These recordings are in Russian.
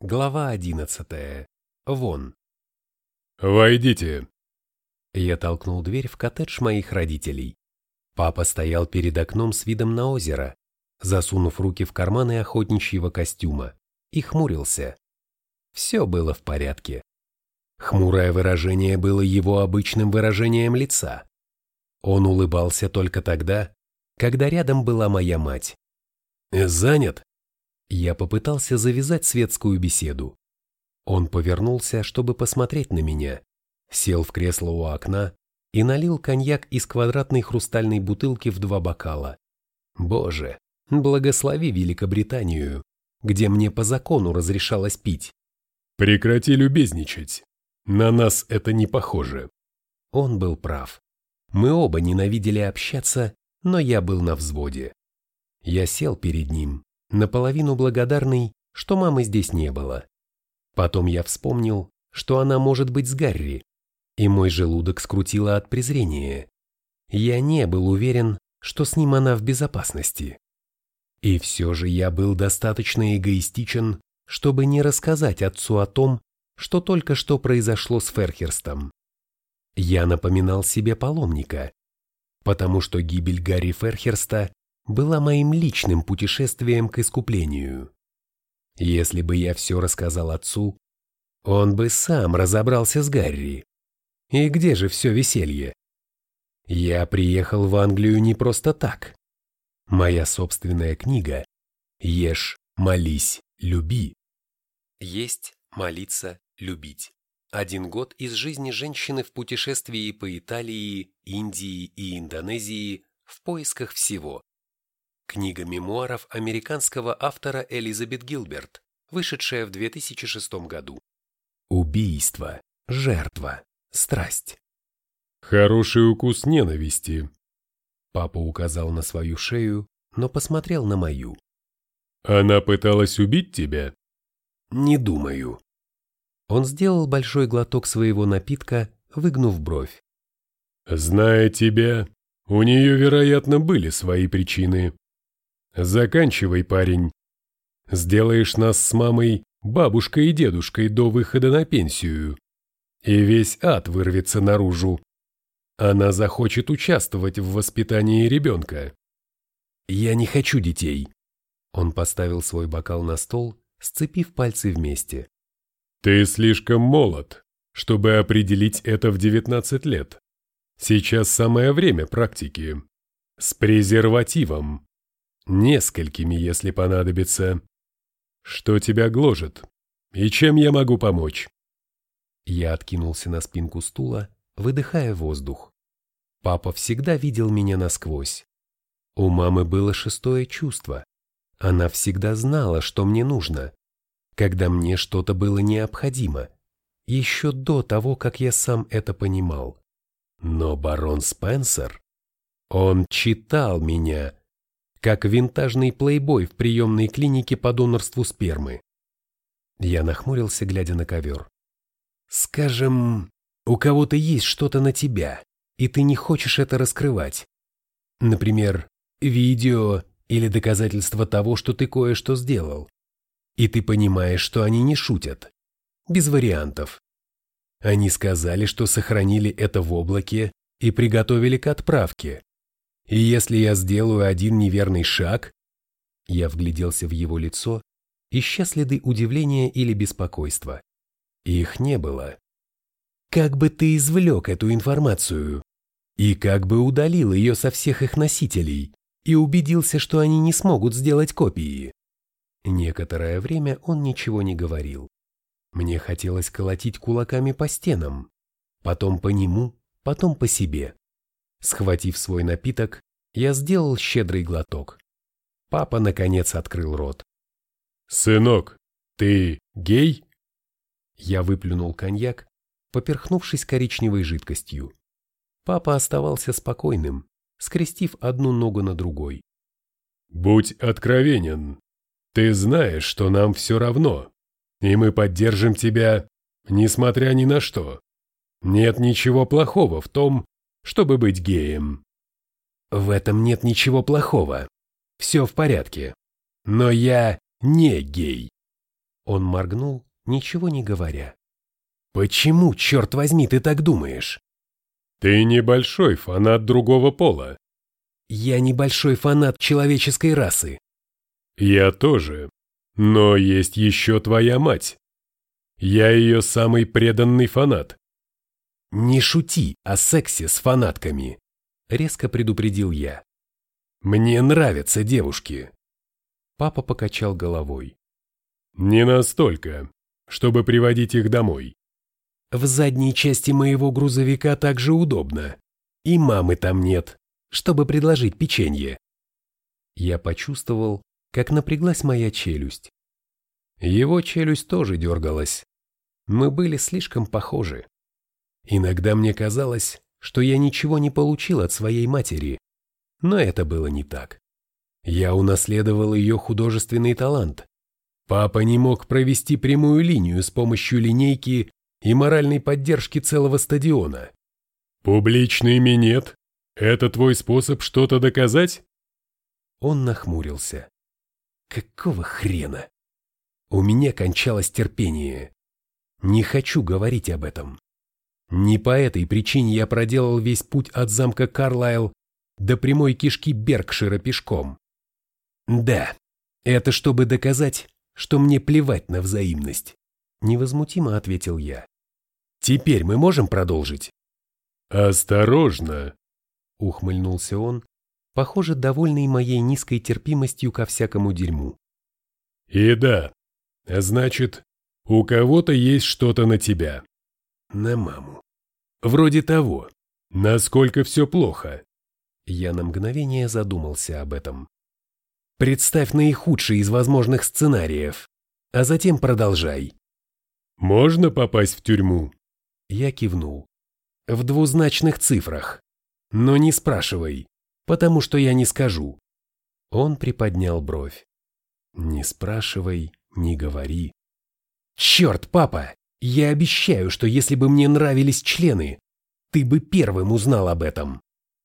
Глава одиннадцатая. Вон. «Войдите!» Я толкнул дверь в коттедж моих родителей. Папа стоял перед окном с видом на озеро, засунув руки в карманы охотничьего костюма, и хмурился. Все было в порядке. Хмурое выражение было его обычным выражением лица. Он улыбался только тогда, когда рядом была моя мать. «Занят?» Я попытался завязать светскую беседу. Он повернулся, чтобы посмотреть на меня, сел в кресло у окна и налил коньяк из квадратной хрустальной бутылки в два бокала. Боже, благослови Великобританию, где мне по закону разрешалось пить. «Прекрати любезничать. На нас это не похоже». Он был прав. Мы оба ненавидели общаться, но я был на взводе. Я сел перед ним, наполовину благодарный, что мамы здесь не было. Потом я вспомнил, что она может быть с Гарри, и мой желудок скрутило от презрения. Я не был уверен, что с ним она в безопасности. И все же я был достаточно эгоистичен, чтобы не рассказать отцу о том, что только что произошло с Ферхерстом. Я напоминал себе паломника, потому что гибель Гарри Ферхерста была моим личным путешествием к искуплению. Если бы я все рассказал отцу, он бы сам разобрался с Гарри. И где же все веселье? Я приехал в Англию не просто так. Моя собственная книга «Ешь, молись, люби». Есть, молиться, любить. Один год из жизни женщины в путешествии по Италии, Индии и Индонезии в поисках всего. Книга мемуаров американского автора Элизабет Гилберт, вышедшая в 2006 году. Убийство, жертва, страсть. «Хороший укус ненависти», Папа указал на свою шею, но посмотрел на мою. «Она пыталась убить тебя?» «Не думаю». Он сделал большой глоток своего напитка, выгнув бровь. «Зная тебя, у нее, вероятно, были свои причины. Заканчивай, парень. Сделаешь нас с мамой бабушкой и дедушкой до выхода на пенсию. И весь ад вырвется наружу. Она захочет участвовать в воспитании ребенка. Я не хочу детей. Он поставил свой бокал на стол, сцепив пальцы вместе. Ты слишком молод, чтобы определить это в 19 лет. Сейчас самое время практики. С презервативом. Несколькими, если понадобится. Что тебя гложет? И чем я могу помочь? Я откинулся на спинку стула, выдыхая воздух. Папа всегда видел меня насквозь. У мамы было шестое чувство. Она всегда знала, что мне нужно, когда мне что-то было необходимо, еще до того, как я сам это понимал. Но барон Спенсер, он читал меня, как винтажный плейбой в приемной клинике по донорству спермы. Я нахмурился, глядя на ковер. Скажем, у кого-то есть что-то на тебя, и ты не хочешь это раскрывать. Например, видео или доказательство того, что ты кое-что сделал. И ты понимаешь, что они не шутят. Без вариантов. Они сказали, что сохранили это в облаке и приготовили к отправке. И если я сделаю один неверный шаг, я вгляделся в его лицо, ища следы удивления или беспокойства. Их не было. Как бы ты извлек эту информацию? И как бы удалил ее со всех их носителей и убедился, что они не смогут сделать копии? Некоторое время он ничего не говорил. Мне хотелось колотить кулаками по стенам, потом по нему, потом по себе. Схватив свой напиток, я сделал щедрый глоток. Папа, наконец, открыл рот. «Сынок, ты гей?» Я выплюнул коньяк, поперхнувшись коричневой жидкостью. Папа оставался спокойным, скрестив одну ногу на другой. «Будь откровенен. Ты знаешь, что нам все равно, и мы поддержим тебя, несмотря ни на что. Нет ничего плохого в том, чтобы быть геем. В этом нет ничего плохого. Все в порядке. Но я не гей. Он моргнул, ничего не говоря. «Почему, черт возьми, ты так думаешь?» «Ты небольшой фанат другого пола». «Я небольшой фанат человеческой расы». «Я тоже. Но есть еще твоя мать. Я ее самый преданный фанат». «Не шути о сексе с фанатками», — резко предупредил я. «Мне нравятся девушки». Папа покачал головой. «Не настолько, чтобы приводить их домой. В задней части моего грузовика также удобно. И мамы там нет, чтобы предложить печенье. Я почувствовал, как напряглась моя челюсть. Его челюсть тоже дергалась. Мы были слишком похожи. Иногда мне казалось, что я ничего не получил от своей матери, но это было не так. Я унаследовал ее художественный талант. Папа не мог провести прямую линию с помощью линейки и моральной поддержки целого стадиона. «Публичный минет? Это твой способ что-то доказать?» Он нахмурился. «Какого хрена? У меня кончалось терпение. Не хочу говорить об этом. Не по этой причине я проделал весь путь от замка Карлайл до прямой кишки Беркшира пешком. Да, это чтобы доказать, что мне плевать на взаимность. Невозмутимо ответил я. Теперь мы можем продолжить? Осторожно, ухмыльнулся он, похоже, довольный моей низкой терпимостью ко всякому дерьму. И да, значит, у кого-то есть что-то на тебя. На маму. Вроде того. Насколько все плохо. Я на мгновение задумался об этом. Представь наихудший из возможных сценариев, а затем продолжай. Можно попасть в тюрьму? Я кивнул. В двузначных цифрах. Но не спрашивай, потому что я не скажу. Он приподнял бровь. Не спрашивай, не говори. Черт, папа, я обещаю, что если бы мне нравились члены, ты бы первым узнал об этом.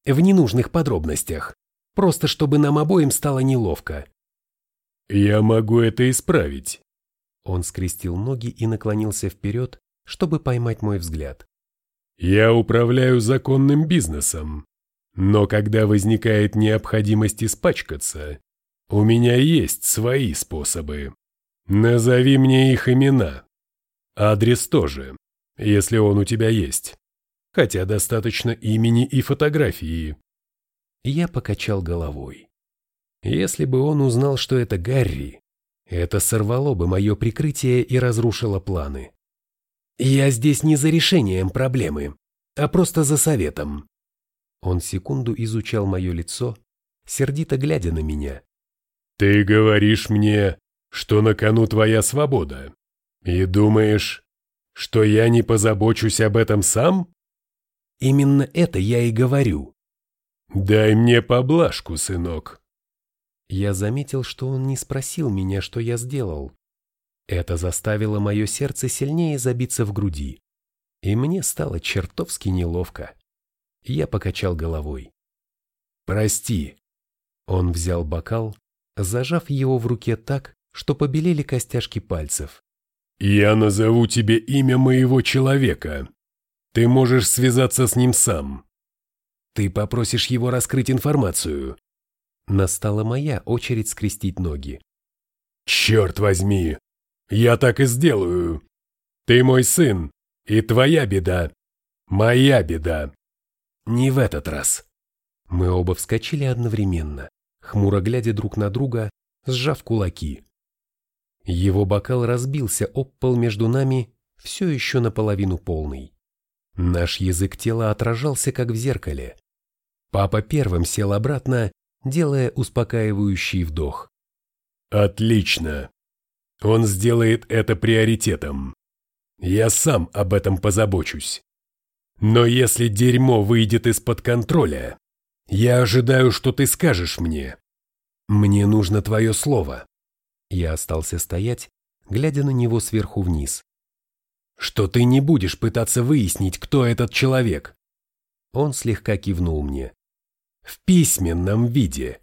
В ненужных подробностях. Просто чтобы нам обоим стало неловко. Я могу это исправить. Он скрестил ноги и наклонился вперед, чтобы поймать мой взгляд. «Я управляю законным бизнесом, но когда возникает необходимость испачкаться, у меня есть свои способы. Назови мне их имена. Адрес тоже, если он у тебя есть. Хотя достаточно имени и фотографии». Я покачал головой. Если бы он узнал, что это Гарри, это сорвало бы мое прикрытие и разрушило планы. Я здесь не за решением проблемы, а просто за советом. Он секунду изучал мое лицо, сердито глядя на меня. Ты говоришь мне, что на кону твоя свобода, и думаешь, что я не позабочусь об этом сам? Именно это я и говорю. Дай мне поблажку, сынок. Я заметил, что он не спросил меня, что я сделал. Это заставило мое сердце сильнее забиться в груди. И мне стало чертовски неловко. Я покачал головой. «Прости». Он взял бокал, зажав его в руке так, что побелели костяшки пальцев. «Я назову тебе имя моего человека. Ты можешь связаться с ним сам». «Ты попросишь его раскрыть информацию», Настала моя очередь скрестить ноги. «Черт возьми! Я так и сделаю! Ты мой сын, и твоя беда! Моя беда!» «Не в этот раз!» Мы оба вскочили одновременно, хмуро глядя друг на друга, сжав кулаки. Его бокал разбился об пол между нами, все еще наполовину полный. Наш язык тела отражался, как в зеркале. Папа первым сел обратно делая успокаивающий вдох. «Отлично! Он сделает это приоритетом. Я сам об этом позабочусь. Но если дерьмо выйдет из-под контроля, я ожидаю, что ты скажешь мне. Мне нужно твое слово». Я остался стоять, глядя на него сверху вниз. «Что ты не будешь пытаться выяснить, кто этот человек?» Он слегка кивнул мне. В письменном виде.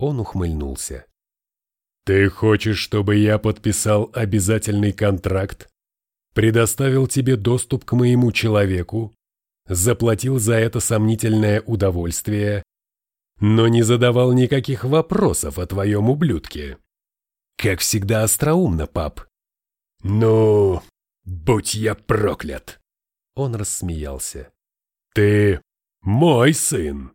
Он ухмыльнулся. «Ты хочешь, чтобы я подписал обязательный контракт, предоставил тебе доступ к моему человеку, заплатил за это сомнительное удовольствие, но не задавал никаких вопросов о твоем ублюдке?» «Как всегда остроумно, пап». «Ну, будь я проклят!» Он рассмеялся. «Ты мой сын!»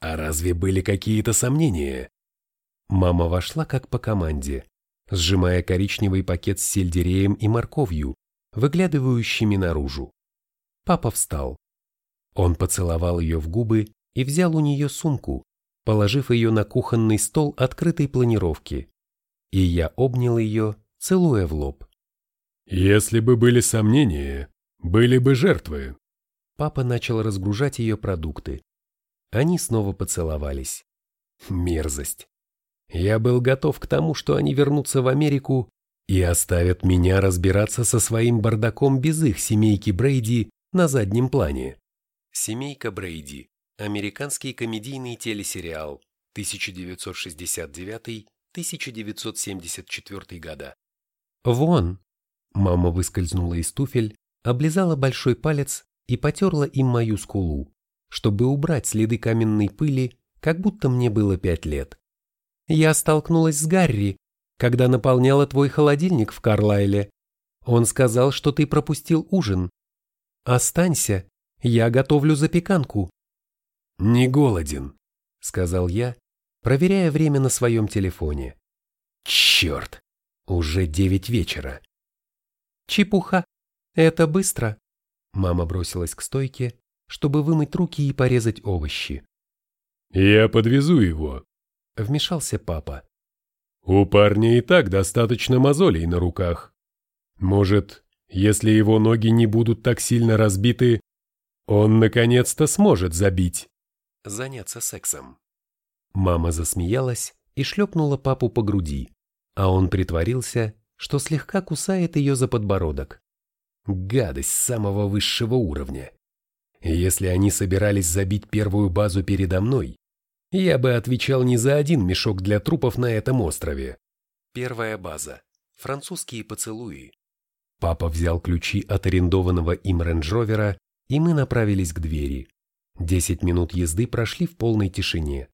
А разве были какие-то сомнения? Мама вошла как по команде, сжимая коричневый пакет с сельдереем и морковью, выглядывающими наружу. Папа встал. Он поцеловал ее в губы и взял у нее сумку, положив ее на кухонный стол открытой планировки. И я обнял ее, целуя в лоб. «Если бы были сомнения, были бы жертвы». Папа начал разгружать ее продукты. Они снова поцеловались. Мерзость. Я был готов к тому, что они вернутся в Америку и оставят меня разбираться со своим бардаком без их семейки Брейди на заднем плане. Семейка Брейди. Американский комедийный телесериал 1969-1974 года. «Вон!» Мама выскользнула из туфель, облизала большой палец и потерла им мою скулу чтобы убрать следы каменной пыли, как будто мне было пять лет. Я столкнулась с Гарри, когда наполняла твой холодильник в Карлайле. Он сказал, что ты пропустил ужин. Останься, я готовлю запеканку. Не голоден, сказал я, проверяя время на своем телефоне. Черт, уже девять вечера. Чепуха, это быстро. Мама бросилась к стойке, чтобы вымыть руки и порезать овощи. «Я подвезу его», — вмешался папа. «У парня и так достаточно мозолей на руках. Может, если его ноги не будут так сильно разбиты, он наконец-то сможет забить». Заняться сексом. Мама засмеялась и шлепнула папу по груди, а он притворился, что слегка кусает ее за подбородок. Гадость самого высшего уровня. Если они собирались забить первую базу передо мной, я бы отвечал не за один мешок для трупов на этом острове. Первая база. Французские поцелуи. Папа взял ключи от арендованного им рейндж-ровера, и мы направились к двери. Десять минут езды прошли в полной тишине.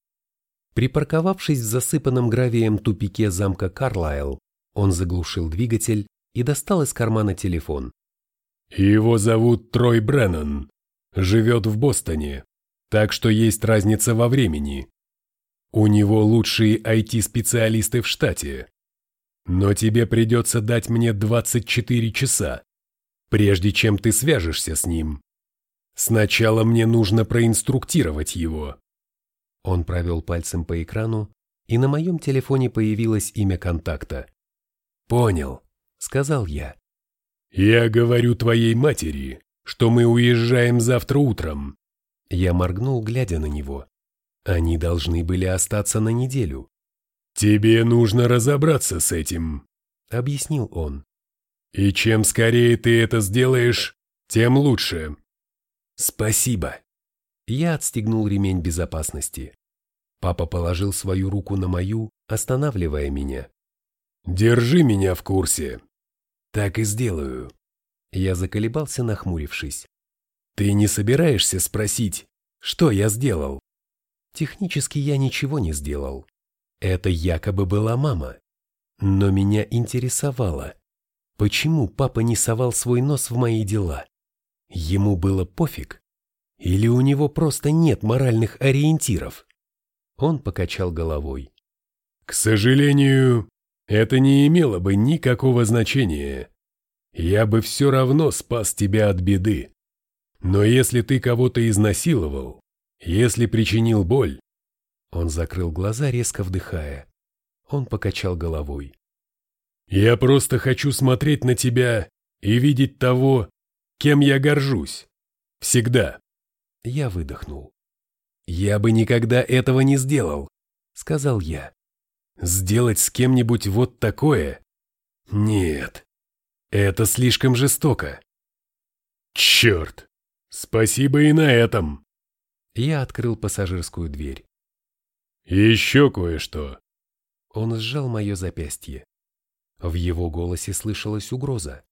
Припарковавшись в засыпанном гравием тупике замка Карлайл, он заглушил двигатель и достал из кармана телефон. «Его зовут Трой Бреннан», живет в Бостоне, так что есть разница во времени. У него лучшие IT-специалисты в штате. Но тебе придется дать мне 24 часа, прежде чем ты свяжешься с ним. Сначала мне нужно проинструктировать его. Он провел пальцем по экрану, и на моем телефоне появилось имя контакта. «Понял», — сказал я. «Я говорю твоей матери, что мы уезжаем завтра утром. Я моргнул, глядя на него. Они должны были остаться на неделю. Тебе нужно разобраться с этим, объяснил он. И чем скорее ты это сделаешь, тем лучше. Спасибо. Я отстегнул ремень безопасности. Папа положил свою руку на мою, останавливая меня. Держи меня в курсе. Так и сделаю. Я заколебался, нахмурившись. «Ты не собираешься спросить, что я сделал?» Технически я ничего не сделал. Это якобы была мама. Но меня интересовало, почему папа не совал свой нос в мои дела? Ему было пофиг? Или у него просто нет моральных ориентиров? Он покачал головой. «К сожалению, это не имело бы никакого значения я бы все равно спас тебя от беды. Но если ты кого-то изнасиловал, если причинил боль...» Он закрыл глаза, резко вдыхая. Он покачал головой. «Я просто хочу смотреть на тебя и видеть того, кем я горжусь. Всегда». Я выдохнул. «Я бы никогда этого не сделал», — сказал я. «Сделать с кем-нибудь вот такое? Нет, это слишком жестоко. Черт! Спасибо и на этом. Я открыл пассажирскую дверь. Еще кое-что. Он сжал мое запястье. В его голосе слышалась угроза.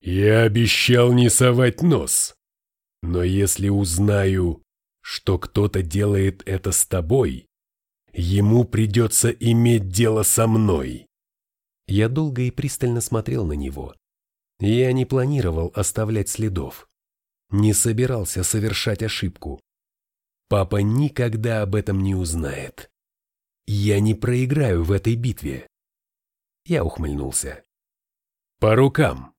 «Я обещал не совать нос. Но если узнаю, что кто-то делает это с тобой, ему придется иметь дело со мной». Я долго и пристально смотрел на него. Я не планировал оставлять следов. Не собирался совершать ошибку. Папа никогда об этом не узнает. Я не проиграю в этой битве. Я ухмыльнулся. По рукам.